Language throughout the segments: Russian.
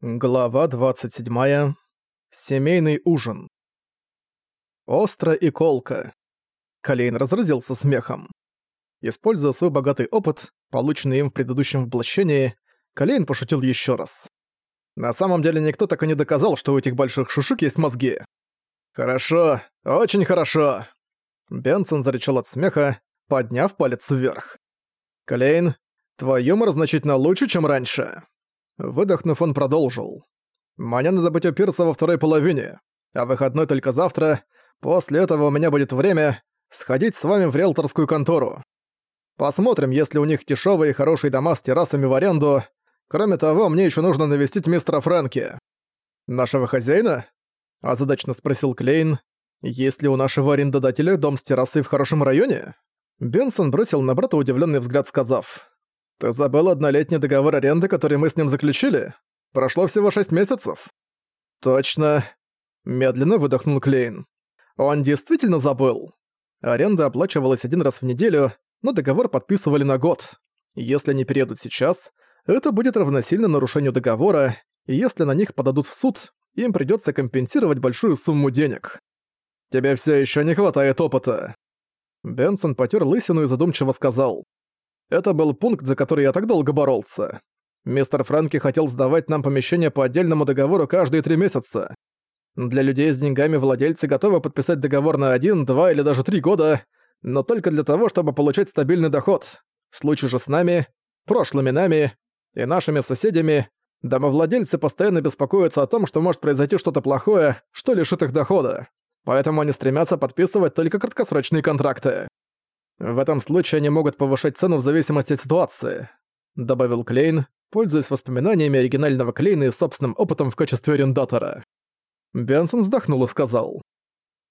Глава 27. Семейный ужин. Остро и колко. Калейн разразился смехом. Используя свой богатый опыт, полученный им в предыдущем воплощении, Калейн пошутил еще раз. На самом деле никто так и не доказал, что у этих больших шушек есть мозги. «Хорошо, очень хорошо!» Бенсон зарычал от смеха, подняв палец вверх. «Калейн, твой юмор значительно лучше, чем раньше». Выдохнув, он продолжил. «Мне надо быть у пирса во второй половине, а выходной только завтра. После этого у меня будет время сходить с вами в риэлторскую контору. Посмотрим, если у них дешёвые и хорошие дома с террасами в аренду. Кроме того, мне ещё нужно навестить мистера Фрэнки». «Нашего хозяина?» – озадачно спросил Клейн. «Есть ли у нашего арендодателя дом с террасой в хорошем районе?» Бенсон бросил на брата удивлённый взгляд, сказав. «Ты забыл однолетний договор аренды, который мы с ним заключили? Прошло всего шесть месяцев». «Точно», — медленно выдохнул Клейн. «Он действительно забыл. Аренда оплачивалась один раз в неделю, но договор подписывали на год. Если они переедут сейчас, это будет равносильно нарушению договора, и если на них подадут в суд, им придётся компенсировать большую сумму денег. Тебе всё ещё не хватает опыта». Бенсон потёр лысину и задумчиво сказал. Это был пункт, за который я так долго боролся. Мистер Франки хотел сдавать нам помещение по отдельному договору каждые три месяца. Для людей с деньгами владельцы готовы подписать договор на один, два или даже три года, но только для того, чтобы получать стабильный доход. В случае же с нами, прошлыми нами и нашими соседями, домовладельцы постоянно беспокоятся о том, что может произойти что-то плохое, что лишит их дохода. Поэтому они стремятся подписывать только краткосрочные контракты. В этом случае они могут повышать цену в зависимости от ситуации», — добавил Клейн, пользуясь воспоминаниями оригинального Клейна и собственным опытом в качестве арендатора. Бенсон вздохнул и сказал.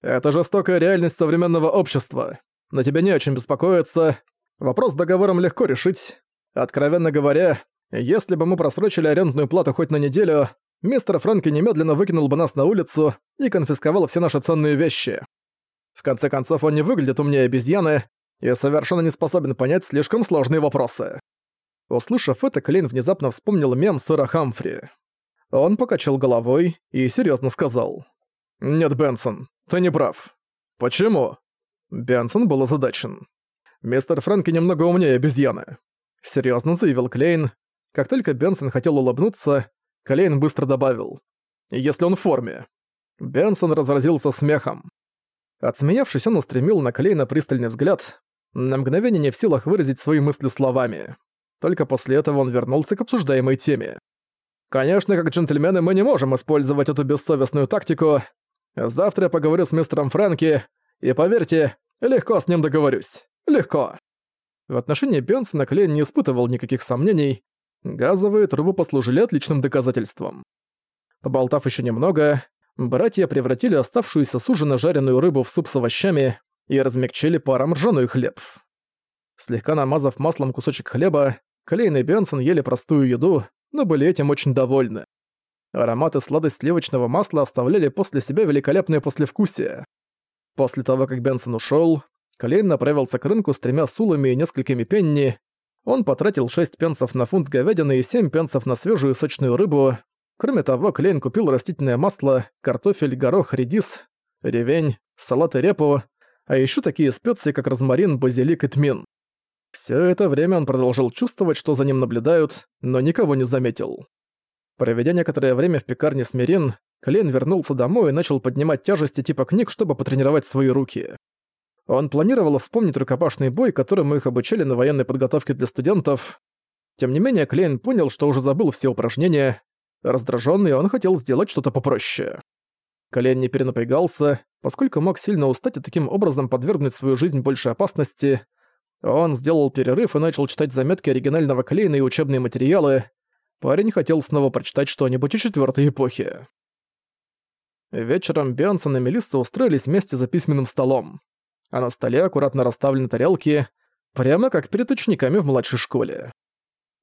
«Это жестокая реальность современного общества. На тебя не о чем беспокоиться. Вопрос с договором легко решить. Откровенно говоря, если бы мы просрочили арендную плату хоть на неделю, мистер Фрэнки немедленно выкинул бы нас на улицу и конфисковал все наши ценные вещи. В конце концов, он не выглядит умнее обезьяны, и совершенно не способен понять слишком сложные вопросы. Услышав это, Клейн внезапно вспомнил мем сэра Хамфри. Он покачал головой и серьезно сказал. «Нет, Бенсон, ты не прав». «Почему?» Бенсон был озадачен. «Мистер Фрэнки немного умнее обезьяны», — серьезно заявил Клейн. Как только Бенсон хотел улыбнуться, Клейн быстро добавил. «Если он в форме». Бенсон разразился смехом. Отсмеявшись, он устремил на Клейна пристальный взгляд, на мгновение не в силах выразить свои мысли словами. Только после этого он вернулся к обсуждаемой теме. «Конечно, как джентльмены мы не можем использовать эту бессовестную тактику. Завтра я поговорю с мистером Фрэнки, и поверьте, легко с ним договорюсь. Легко». В отношении Бенсона Клейн не испытывал никаких сомнений. Газовые трубы послужили отличным доказательством. Поболтав еще немного, братья превратили оставшуюся с жареную рыбу в суп с овощами, и размягчили паром ржаной хлеб. Слегка намазав маслом кусочек хлеба, Клейн и Бенсон ели простую еду, но были этим очень довольны. Аромат и сладость сливочного масла оставляли после себя великолепное послевкусие. После того, как Бенсон ушёл, Клейн направился к рынку с тремя сулами и несколькими пенни. Он потратил 6 пенсов на фунт говядины и 7 пенсов на свежую сочную рыбу. Кроме того, Клейн купил растительное масло, картофель, горох, редис, ревень, салат и репу, а еще такие специи, как розмарин, базилик и тмин. Все это время он продолжил чувствовать, что за ним наблюдают, но никого не заметил. Проведя некоторое время в пекарне с Мирин, Клейн вернулся домой и начал поднимать тяжести типа книг, чтобы потренировать свои руки. Он планировал вспомнить рукопашный бой, которому их обучали на военной подготовке для студентов. Тем не менее, Клейн понял, что уже забыл все упражнения. Раздраженный, он хотел сделать что-то попроще. Клейн не перенапрягался, Поскольку мог сильно устать и таким образом подвергнуть свою жизнь большей опасности, он сделал перерыв и начал читать заметки оригинального Клейна и учебные материалы. Парень хотел снова прочитать что-нибудь о четвертой эпохе. Вечером Бионсон и Мелисса устроились вместе за письменным столом. А на столе аккуратно расставлены тарелки, прямо как перед учениками в младшей школе.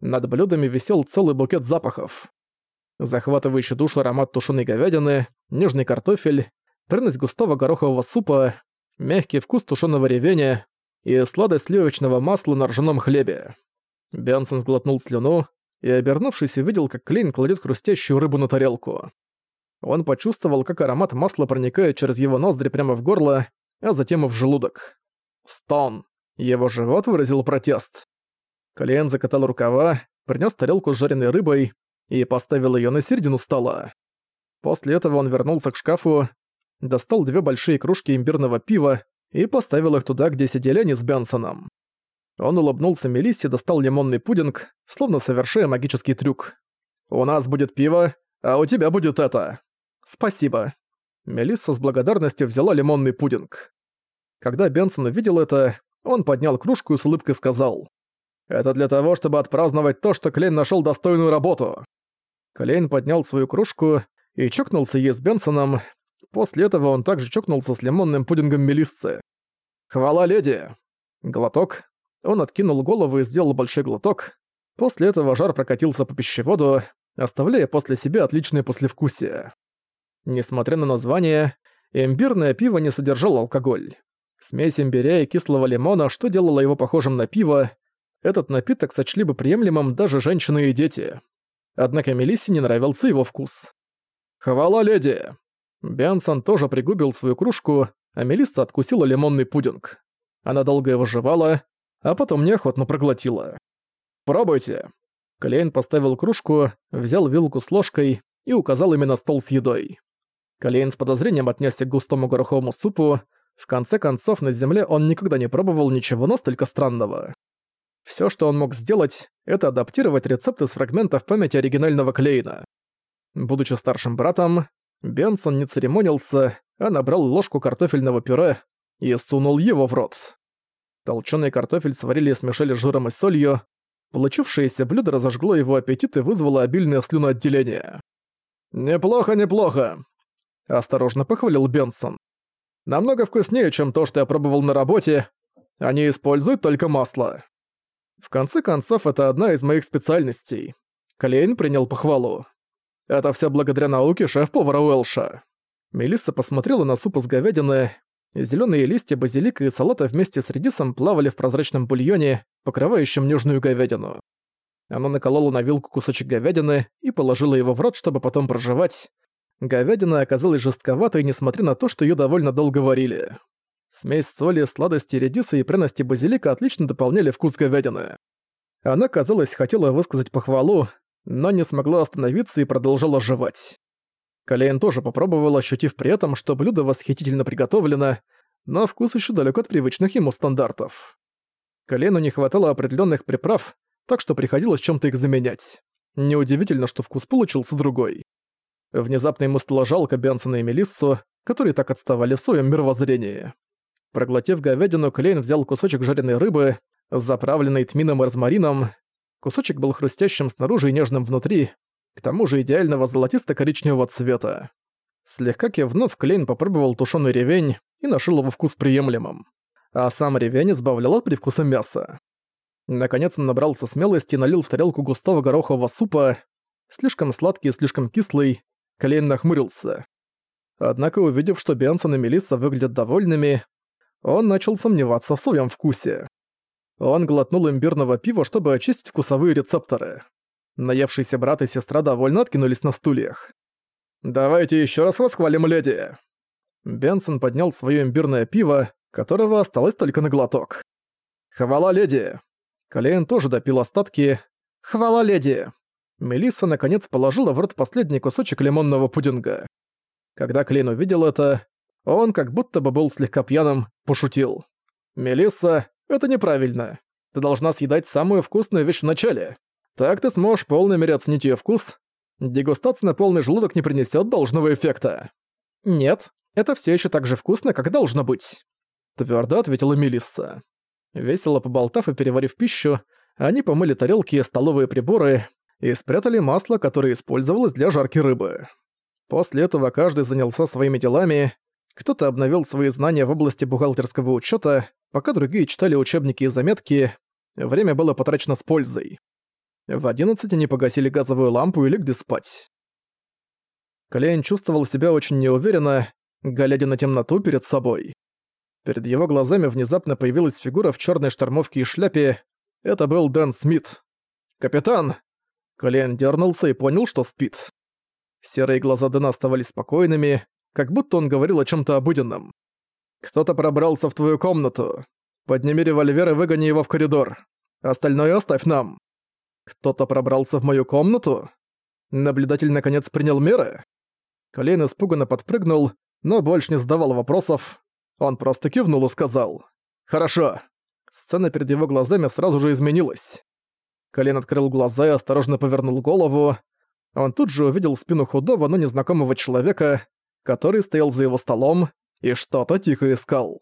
Над блюдами висел целый букет запахов. Захватывающий душу аромат тушеной говядины, нежный картофель, пряность густого горохового супа, мягкий вкус тушеного ревеня и сладость сливочного масла на ржаном хлебе. Бенсон сглотнул слюну и, обернувшись, увидел, как Клейн кладет хрустящую рыбу на тарелку. Он почувствовал, как аромат масла проникает через его ноздри прямо в горло, а затем и в желудок. Стон. Его живот выразил протест. Клейн закатал рукава, принес тарелку с жареной рыбой и поставил ее на середину стола. После этого он вернулся к шкафу, достал две большие кружки имбирного пива и поставил их туда, где сидели они с Бенсоном. Он улыбнулся Мелиссе достал лимонный пудинг, словно совершая магический трюк. «У нас будет пиво, а у тебя будет это». «Спасибо». Мелисса с благодарностью взяла лимонный пудинг. Когда Бенсон увидел это, он поднял кружку и с улыбкой сказал. «Это для того, чтобы отпраздновать то, что Клейн нашел достойную работу». Клейн поднял свою кружку и чокнулся ей с Бенсоном. После этого он также чокнулся с лимонным пудингом Мелиссы. «Хвала леди!» Глоток, он откинул голову и сделал большой глоток. После этого жар прокатился по пищеводу, оставляя после себя отличное послевкусие. Несмотря на название, имбирное пиво не содержало алкоголь. Смесь имбиря и кислого лимона, что делало его похожим на пиво, этот напиток сочли бы приемлемым даже женщины и дети. Однако Мелиссе не нравился его вкус. «Хвала, леди!» Бенсон тоже пригубил свою кружку, а Мелисса откусила лимонный пудинг. Она долго его жевала, а потом неохотно проглотила. «Пробуйте!» Клейн поставил кружку, взял вилку с ложкой и указал ими на стол с едой. Клейн с подозрением отнесся к густому гороховому супу, в конце концов, на земле он никогда не пробовал ничего настолько странного. Всё, что он мог сделать, это адаптировать рецепты с фрагментов памяти оригинального Клейна. Будучи старшим братом, Бенсон не церемонился, а набрал ложку картофельного пюре и сунул его в рот. Толчёный картофель сварили и смешали жиром и солью. Получившееся блюдо разожгло его аппетит и вызвало обильное слюноотделение. «Неплохо, неплохо!» – осторожно похвалил Бенсон. «Намного вкуснее, чем то, что я пробовал на работе. Они используют только масло. В конце концов, это одна из моих специальностей». Клейн принял похвалу. «Это все благодаря науке шеф-повара Уэлша». Мелисса посмотрела на суп из говядины, Зелёные листья базилика и салата вместе с редисом плавали в прозрачном бульоне, покрывающем нежную говядину. Она наколола на вилку кусочек говядины и положила его в рот, чтобы потом прожевать. Говядина оказалась жестковатой, несмотря на то, что её довольно долго варили. Смесь соли, сладости, редиса и пряности базилика отлично дополняли вкус говядины. Она, казалось, хотела высказать похвалу, но не смогла остановиться и продолжала жевать. Калейн тоже попробовал, ощутив при этом, что блюдо восхитительно приготовлено, но вкус еще далек от привычных ему стандартов. Калейну не хватало определенных приправ, так что приходилось чем-то их заменять. Неудивительно, что вкус получился другой. Внезапно ему стало жалко Бенсона и Мелиссу, которые так отставали в своем мировоззрении. Проглотив говядину, Клейн взял кусочек жареной рыбы, заправленный тмином и розмарином. Кусочек был хрустящим снаружи и нежным внутри, к тому же идеального золотисто-коричневого цвета. Слегка кивнув, Клейн попробовал тушеный ревень и нашел его вкус приемлемым. А сам ревень избавлял от привкуса мяса. Наконец он набрался смелости и налил в тарелку густого горохового супа. Слишком сладкий и слишком кислый, Клейн нахмурился. Однако, увидев, что Бенсон и Мелисса выглядят довольными, он начал сомневаться в своем вкусе. Он глотнул имбирного пива, чтобы очистить вкусовые рецепторы. Наевшийся брат и сестра довольно откинулись на стульях. «Давайте еще раз расхвалим леди!» Бенсон поднял свое имбирное пиво, которого осталось только на глоток. «Хвала леди!» Калейн тоже допил остатки. «Хвала леди!» Мелисса наконец положила в рот последний кусочек лимонного пудинга. Когда Клейн увидел это, он, как будто бы был слегка пьяным, пошутил. «Мелисса, это неправильно. Ты должна съедать самую вкусную вещь в начале. Так ты сможешь полной мере оценить её вкус. Дегустация на полный желудок не принесёт должного эффекта. Нет, это всё ещё так же вкусно, как должно быть. Твёрдо ответила Мелисса. Весело поболтав и переварив пищу, они помыли тарелки и столовые приборы и спрятали масло, которое использовалось для жарки рыбы. После этого каждый занялся своими делами, кто-то обновил свои знания в области бухгалтерского учёта, пока другие читали учебники и заметки, время было потрачено с пользой. В одиннадцать они погасили газовую лампу и легли спать. Калейн чувствовал себя очень неуверенно, глядя на темноту перед собой. Перед его глазами внезапно появилась фигура в черной штормовке и шляпе. Это был Дэн Смит. «Капитан!» Колен дернулся и понял, что спит. Серые глаза Дэна оставались спокойными, как будто он говорил о чем то обыденном. «Кто-то пробрался в твою комнату. Подними револьвер и выгони его в коридор. Остальное оставь нам». «Кто-то пробрался в мою комнату?» Наблюдатель наконец принял меры? Колейн испуганно подпрыгнул, но больше не задавал вопросов. Он просто кивнул и сказал. «Хорошо». Сцена перед его глазами сразу же изменилась. Колен открыл глаза и осторожно повернул голову. Он тут же увидел спину худого, но незнакомого человека, который стоял за его столом и что-то тихо искал.